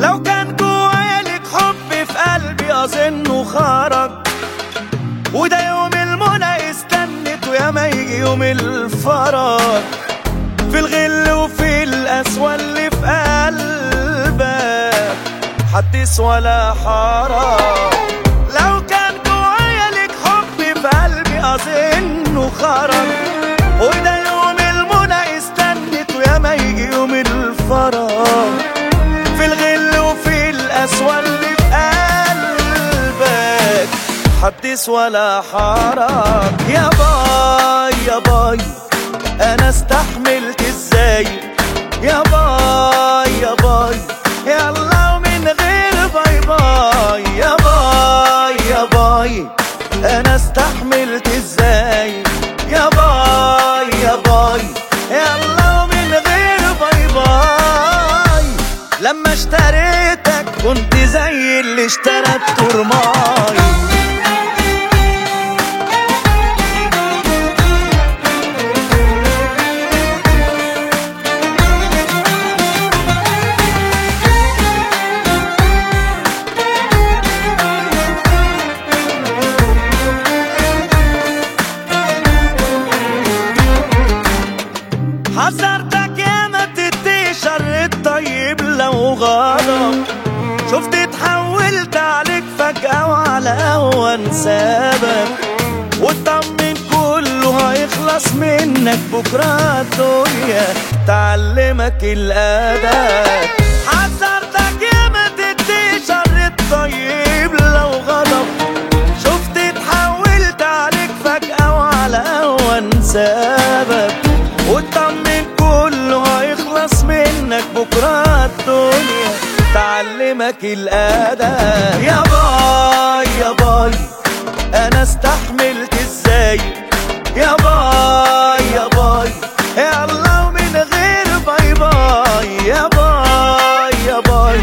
لو كان جوايا لك حب في قلبي اظنه خرج وده يوم المنى استنته يا ما يجي يوم الفرج. في الغل وفي القسوة اللي في قلبك حدث ولا حرج. لو كان جوايا لك حب في قلبي اظنه خرج حدث ولا حرج يا باي يا باي أنا استحملت إزاي؟ يا باي يا باي يلا ومن غير باي باي. يا باي يا باي أنا استحملت إزاي؟ يا باي يا باي يلا ومن غير باي باي. لما اشتريتك كنت زي اللي اشترى الترماي. حذرتك يا ما تدي شر الطيب لو غضب شفت اتحولت عليك فجأة وعلى أهون سبب واطمن كله هيخلص منك بكرة الدنيا. تعلمك الأدب حذرتك يا ما تدي شر الطيب لو غضب شفت اتحولت عليك فجأة وعلى أهون سبب تعلمك الأدب يا باي يا باي أنا استحملت إزاي؟ يا باي يا باي يلا ومن غير باي باي. يا باي يا باي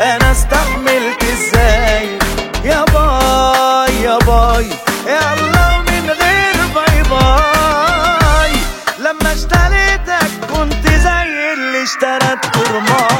أنا استحملت إزاي؟ يا باي يا باي يلا ومن غير باي باي. لما اشتريتك كنت زي اللي اشترى الترماي